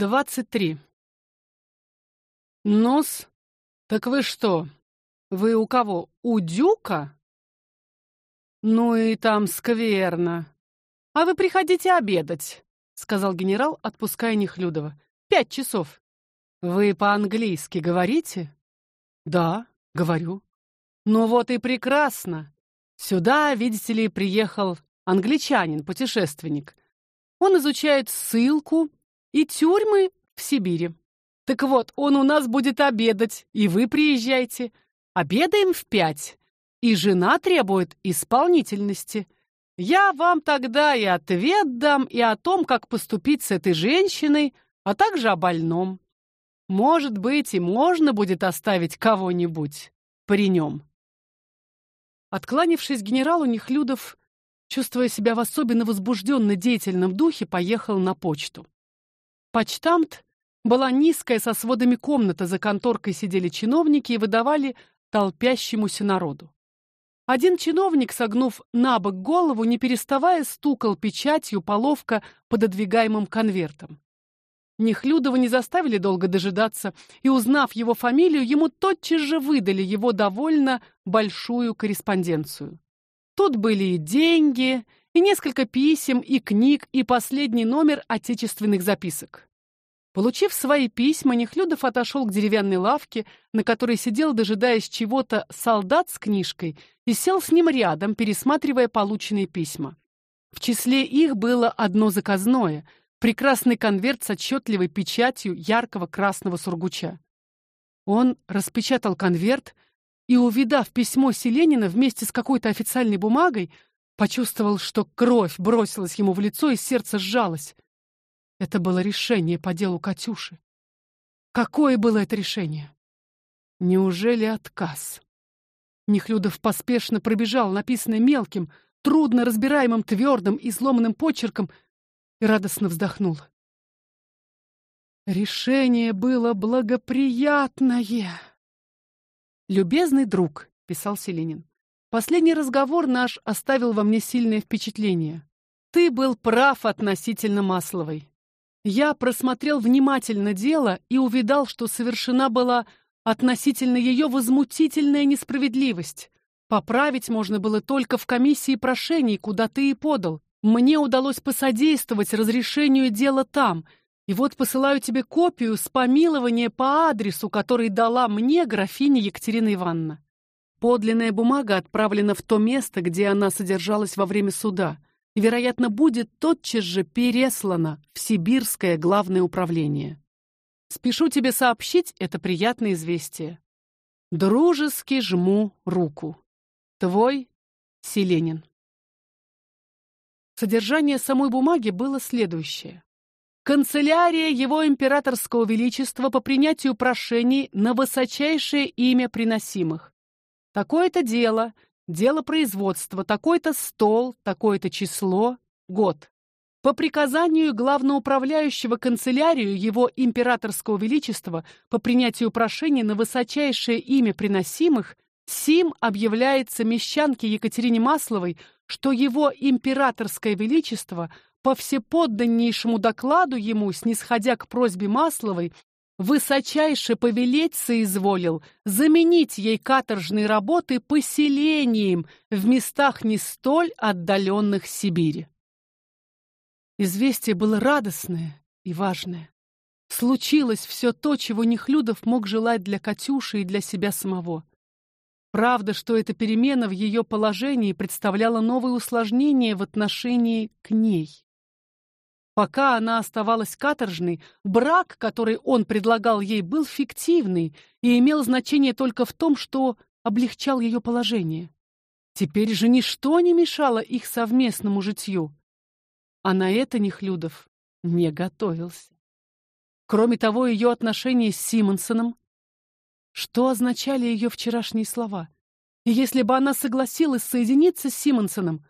23. Нос? Так вы что? Вы у кого? У Дюка? Ну и там скверно. А вы приходите обедать, сказал генерал, отпуская Нехлюдова. Пять часов. Вы по-английски говорите? Да, говорю. Ну вот и прекрасно. Сюда, видите ли, приехал англичанин, путешественник. Он изучает ссылку и тюрьмы в Сибири. Так вот, он у нас будет обедать, и вы приезжайте. Обедаем в пять. И жена требует исполнительности. Я вам тогда и ответ дам, и о том, как поступить с этой женщиной, а также о больном. Может быть, и можно будет оставить кого-нибудь при нем. Откланившись генералу Нехлюдов, чувствуя себя в особенно возбужденно деятельном духе, поехал на почту. Почтамт была низкая со сводами комната, за конторкой сидели чиновники и выдавали толпящемуся народу. Один чиновник, согнув набок голову, не переставая стукал печатью по ловко пододвигаемым конвертам. Нехлюдова не заставили долго дожидаться, и узнав его фамилию, ему тотчас же выдали его довольно большую корреспонденцию. Тут были и деньги, и несколько писем, и книг, и последний номер отечественных записок. Получив свои письма, Нехлюдов отошел к деревянной лавке, на которой сидел, дожидаясь чего-то, солдат с книжкой, и сел с ним рядом, пересматривая полученные письма. В числе их было одно заказное прекрасный конверт с отчетливой печатью яркого красного сургуча. Он распечатал конверт и, увидав письмо Селенина вместе с какой-то официальной бумагой, Почувствовал, что кровь бросилась ему в лицо и сердце сжалось. Это было решение по делу Катюши. Какое было это решение? Неужели отказ? Нехлюдов поспешно пробежал написанное мелким, трудно разбираемым твердым и сломанным почерком и радостно вздохнул. Решение было благоприятное. Любезный друг, писал Селенин. Последний разговор наш оставил во мне сильное впечатление. Ты был прав относительно Масловой. Я просмотрел внимательно дело и увидал, что совершена была относительно ее возмутительная несправедливость. Поправить можно было только в комиссии прошений, куда ты и подал. Мне удалось посодействовать разрешению дела там. И вот посылаю тебе копию с помилования по адресу, который дала мне графиня Екатерина Ивановна. Подлинная бумага отправлена в то место, где она содержалась во время суда, и, вероятно, будет тотчас же переслана в сибирское главное управление. Спешу тебе сообщить это приятное известие. Дружески жму руку. Твой Селенин. Содержание самой бумаги было следующее: Канцелярия его императорского величества по принятию прошений на высочайшее имя приносимых Такое-то дело, дело производства, такой-то стол, такое-то число, год. По приказанию главноуправляющего канцелярию его императорского величества по принятию прошения на высочайшее имя приносимых сим объявляется мещанке Екатерине Масловой, что его императорское величество по всеподданнейшему докладу ему, снисходя к просьбе Масловой, высочайше повелеть соизволил заменить ей каторжные работы поселением в местах не столь отдаленных Сибири. Известие было радостное и важное. Случилось все то, чего Нехлюдов мог желать для Катюши и для себя самого. Правда, что эта перемена в ее положении представляла новые усложнения в отношении к ней. Пока она оставалась каторжной, брак, который он предлагал ей, был фиктивный и имел значение только в том, что облегчал ее положение. Теперь же ничто не мешало их совместному житью. А на это Нехлюдов не готовился. Кроме того, ее отношения с Симонсоном, что означали ее вчерашние слова? И если бы она согласилась соединиться с Симонсоном,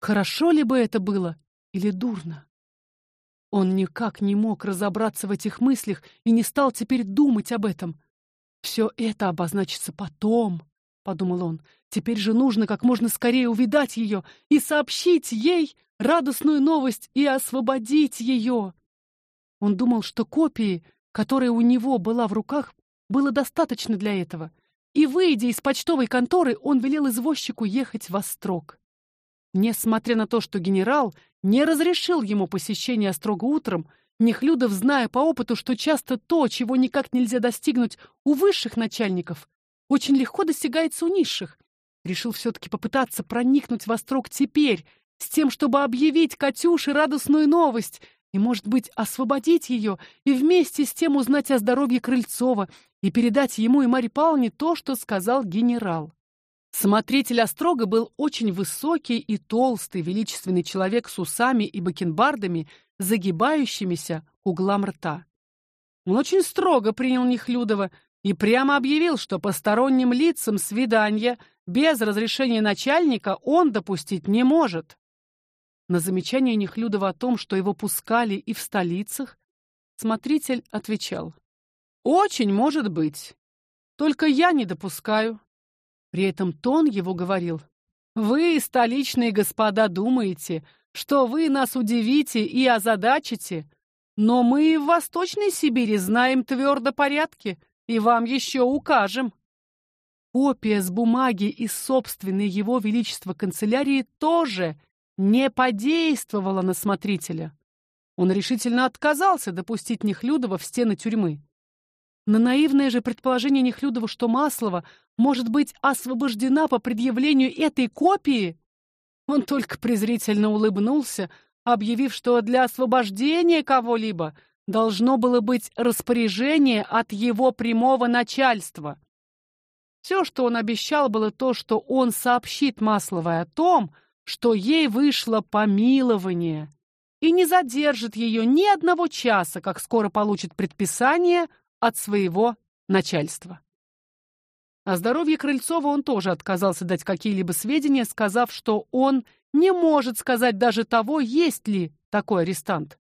хорошо ли бы это было или дурно? Он никак не мог разобраться в этих мыслях и не стал теперь думать об этом. Все это обозначится потом, подумал он. Теперь же нужно как можно скорее увидать ее и сообщить ей радостную новость и освободить ее. Он думал, что копии, которая у него была в руках, было достаточно для этого. И выйдя из почтовой конторы, он велел извозчику ехать в Острог. Несмотря на то, что генерал не разрешил ему посещение Острога утром, Нехлюдов, зная по опыту, что часто то, чего никак нельзя достигнуть у высших начальников, очень легко достигается у низших, решил все таки попытаться проникнуть в Острог теперь, с тем, чтобы объявить Катюше радостную новость и, может быть, освободить ее и вместе с тем узнать о здоровье Крыльцова и передать ему и Марье Павловне то, что сказал генерал. Смотритель Острога был очень высокий и толстый, величественный человек с усами и бакенбардами, загибающимися к углам рта. Он очень строго принял Нехлюдова и прямо объявил, что посторонним лицам свидания без разрешения начальника он допустить не может. На замечание Нехлюдова о том, что его пускали и в столицах, смотритель отвечал: "Очень может быть. Только я не допускаю. При этом тон его говорил: "Вы, столичные господа, думаете, что вы нас удивите и озадачите, но мы в Восточной Сибири знаем твердо порядки и вам еще укажем". Копия с бумаги из собственной его величества канцелярии тоже не подействовала на смотрителя. Он решительно отказался допустить Нехлюдова в стены тюрьмы. На наивное же предположение Нехлюдова, что Маслова может быть освобождена по предъявлению этой копии, он только презрительно улыбнулся, объявив, что для освобождения кого-либо должно было быть распоряжение от его прямого начальства. Все, что он обещал, было то, что он сообщит Масловой о том, что ей вышло помилование, и не задержит ее ни одного часа, как скоро получит предписание от своего начальства. О здоровье Крыльцова он тоже отказался дать какие-либо сведения, сказав, что он не может сказать даже того, есть ли такой арестант.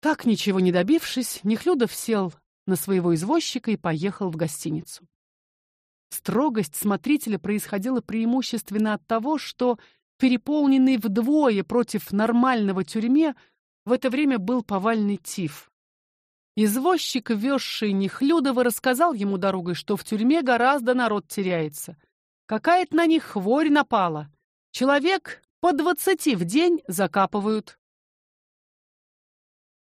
Так ничего не добившись, Нехлюдов сел на своего извозчика и поехал в гостиницу. Строгость смотрителя происходила преимущественно от того, что переполненный вдвое против нормального тюрьме в это время был повальный тиф. Извозчик, везший Нехлюдова, рассказал ему дорогой, что в тюрьме гораздо народ теряется. Какая-то на них хворь напала. Человек по двадцати в день закапывают.